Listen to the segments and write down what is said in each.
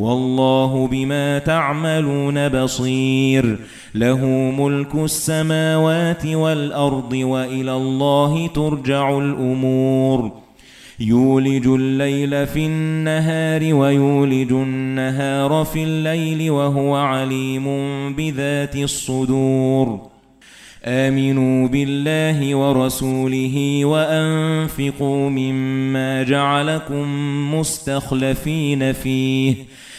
وَاللَّهُ بِمَا تَعْمَلُونَ بَصِيرٌ. لَهُ مُلْكُ السَّمَاوَاتِ وَالْأَرْضِ وَإِلَى اللَّهِ تُرْجَعُ الْأُمُورُ. يُولِجُ اللَّيْلَ فِي النَّهَارِ وَيُولِجُ النَّهَارَ فِي اللَّيْلِ وَهُوَ عَلِيمٌ بِذَاتِ الصُّدُورِ. آمِنُوا بِاللَّهِ وَرَسُولِهِ وَأَنفِقُوا مِمَّا جَعَلَكُم مُّسْتَخْلَفِينَ فِيهِ.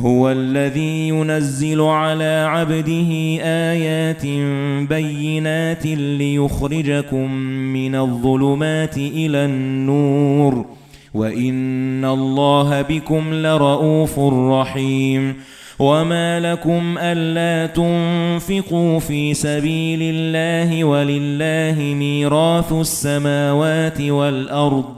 هُوَ الَّذِي يُنَزِّلُ عَلَى عَبْدِهِ آيَاتٍ بَيِّنَاتٍ لِيُخْرِجَكُم مِّنَ الظُّلُمَاتِ إِلَى النُّورِ. وَإِنَّ اللَّهَ بِكُمْ لَرَءُوفٌ رَحِيمٌ. وَمَا لَكُمْ أَلَّا تُنفِقُوا فِي سَبِيلِ اللَّهِ وَلِلَّهِ مِيرَاثُ السَّمَاوَاتِ وَالْأَرْضِ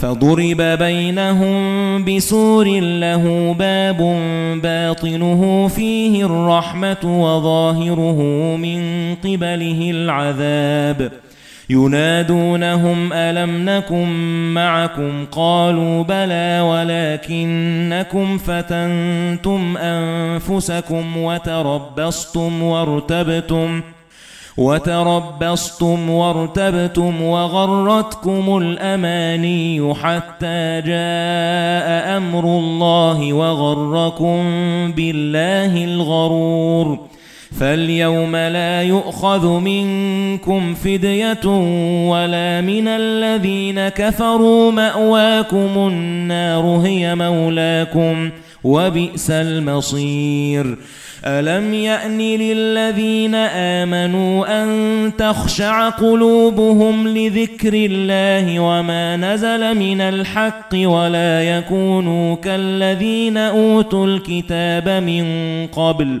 فَضُرِبَ بَيْنَهُم بِسُورٍ لَّهُ بَابٌ بَاطِنُهُ فِيهِ الرَّحْمَةُ وَظَاهِرُهُ مِن قِبَلِهِ الْعَذَابُ. يُنَادُونَهُمْ أَلَمْ نَكُن مَّعَكُمْ؟ قَالُوا بَلَى وَلَكِنَّكُمْ فَتَنتُمْ أَنفُسَكُمْ وَتَرَبَّصْتُمْ وَارْتَبْتُمْ. وَتَرَبَّصْتُمْ وَارْتَبْتُمْ وَغَرَّتْكُمُ الْأَمَانِيُّ حَتَّى جَاءَ أَمْرُ اللَّهِ وَغَرَّكُم بِاللَّهِ الْغَرُورُ. فَالْيَوْمَ لَا يُؤْخَذُ مِنكُمْ فِدْيَةٌ وَلَا مِنَ الَّذِينَ كَفَرُوا مَأْوَاكُمُ النَّارُ هِيَ مَوْلَاكُمْ وَبِئْسَ الْمَصِيرُ. أَلَمْ يَأْنِ لِلَّذِينَ آمَنُوا أَن تَخْشَعَ قُلُوبُهُمْ لِذِكْرِ اللَّهِ وَمَا نَزَلَ مِنَ الْحَقِّ وَلَا يَكُونُوا كَالَّذِينَ أُوتُوا الْكِتَابَ مِن قَبْلُ؟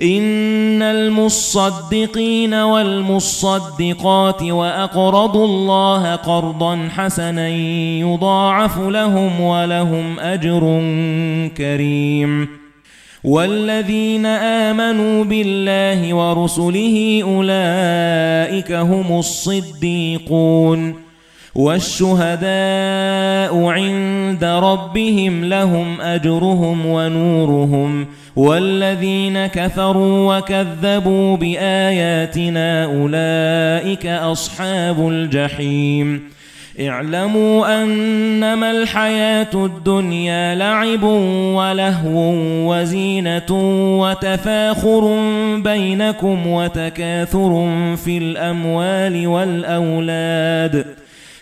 إِنَّ الْمُصَّدِّقِينَ وَالْمُصَّدِّقَاتِ وَأَقْرَضُوا اللَّهَ قَرْضًا حَسَنًا يُضَاعَفُ لَهُمْ وَلَهُمْ أَجْرٌ كَرِيمٌ. وَالَّذِينَ آمَنُوا بِاللَّهِ وَرُسُلِهِ أُولَئِكَ هُمُ الصِّدِّيقُونَ. وَالشُّهَدَاءُ عِندَ رَبِّهِمْ لَهُمْ أَجْرُهُمْ وَنُورُهُمْ وَالَّذِينَ كَفَرُوا وَكَذَّبُوا بِآيَاتِنَا أُولَئِكَ أَصْحَابُ الْجَحِيمِ. اعلموا أنما الحياة الدنيا لعب ولهو وزينة وتفاخر بينكم وتكاثر في الأموال والأولاد.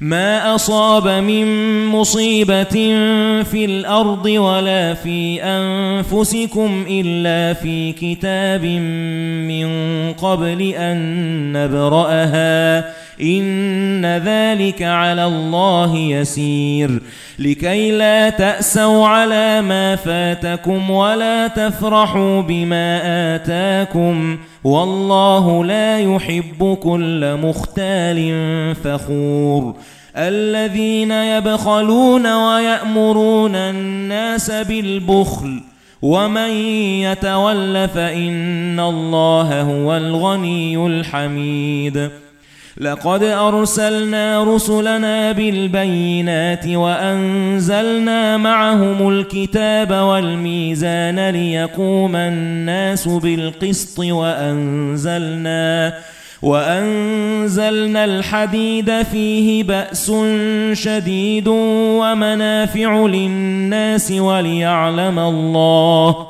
مَا أَصَابَ مِن مُّصِيبَةٍ فِي الْأَرْضِ وَلَا فِي أَنفُسِكُمْ إِلَّا فِي كِتَابٍ مِّن قَبْلِ أَن نَّبْرَأَهَا. إِنَّ ذَلِكَ عَلَى اللَّهِ يَسِيرٌ. لِكَي لَا تَأْسَوْا عَلَى مَا فَاتَكُمْ وَلَا تَفْرَحُوا بِمَا آتَاكُمْ وَاللَّهُ لَا يُحِبُّ كُلَّ مُخْتَالٍ فَخُورٍ. الَّذِينَ يَبْخَلُونَ وَيَأْمُرُونَ النَّاسَ بِالْبُخْلِ وَمَن يَتَوَلَّ فَإِنَّ اللَّهَ هُوَ الْغَنِيُّ الْحَمِيدُ. لَقَدْ أَرْسَلْنَا رُسُلَنَا بِالْبَيِّنَاتِ وَأَنزَلْنَا مَعَهُمُ الْكِتَابَ وَالْمِيزَانَ لِيَقُومَ النَّاسُ بِالْقِسْطِ وَأَنزَلْنَا وَأَنزَلْنَا الْحَدِيدَ فِيهِ بَأْسٌ شَدِيدٌ وَمَنَافِعُ لِلنَّاسِ وَلِيَعْلَمَ اللَّهُ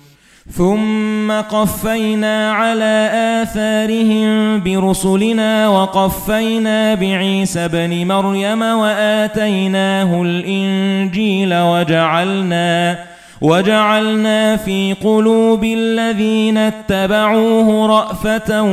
ثُمَّ قَفَّيْنَا عَلَى آثَارِهِم بِرُسُلِنَا وَقَفَّيْنَا بِعِيسَى ابْنِ مَرْيَمَ وَآتَيْنَاهُ الْإِنجِيلَ وَجَعَلْنَا وَجَعَلْنَا فِي قُلُوبِ الَّذِينَ اتَّبَعُوهُ رَأْفَةً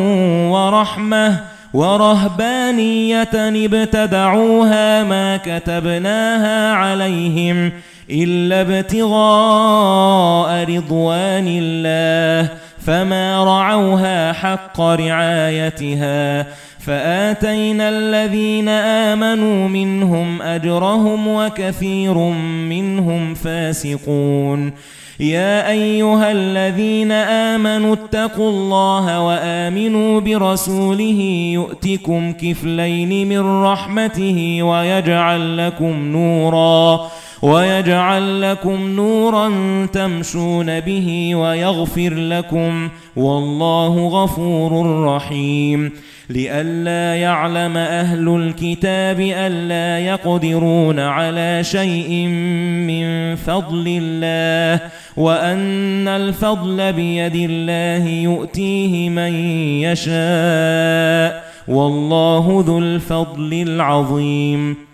وَرَحْمَةً وَرَهْبَانِيَّةً ابْتَدَعُوهَا مَا كَتَبْنَاهَا عَلَيْهِمْ إِلَّا ابْتِغَاءَ رِضْوَانِ اللَّهِ فَمَا رَعَوْهَا حَقَّ رِعَايَتِهَا. فَآتَيْنَا الَّذِينَ آمَنُوا مِنْهُمْ أَجْرَهُمْ وَكَثِيرٌ مِنْهُمْ فَاسِقُونَ. يَا أَيُّهَا الَّذِينَ آمَنُوا اتَّقُوا اللَّهَ وَآمِنُوا بِرَسُولِهِ يُؤْتِكُمْ كِفْلَيْنِ مِنْ رَحْمَتِهِ وَيَجْعَلْ لَكُمْ نُورًا. وَيَجْعَل لَّكُمْ نُورًا تَمْشُونَ بِهِ وَيَغْفِرْ لَكُمْ وَاللَّهُ غَفُورٌ رَّحِيمٌ. لِئَلَّا يَعْلَمَ أَهْلُ الْكِتَابِ أَلَّا يَقْدِرُونَ عَلَى شَيْءٍ مِّن فَضْلِ اللَّهِ وَأَنَّ الْفَضْلَ بِيَدِ اللَّهِ يُؤْتِيهِ مَن يَشَاءُ وَاللَّهُ ذُو الْفَضْلِ الْعَظِيمِ.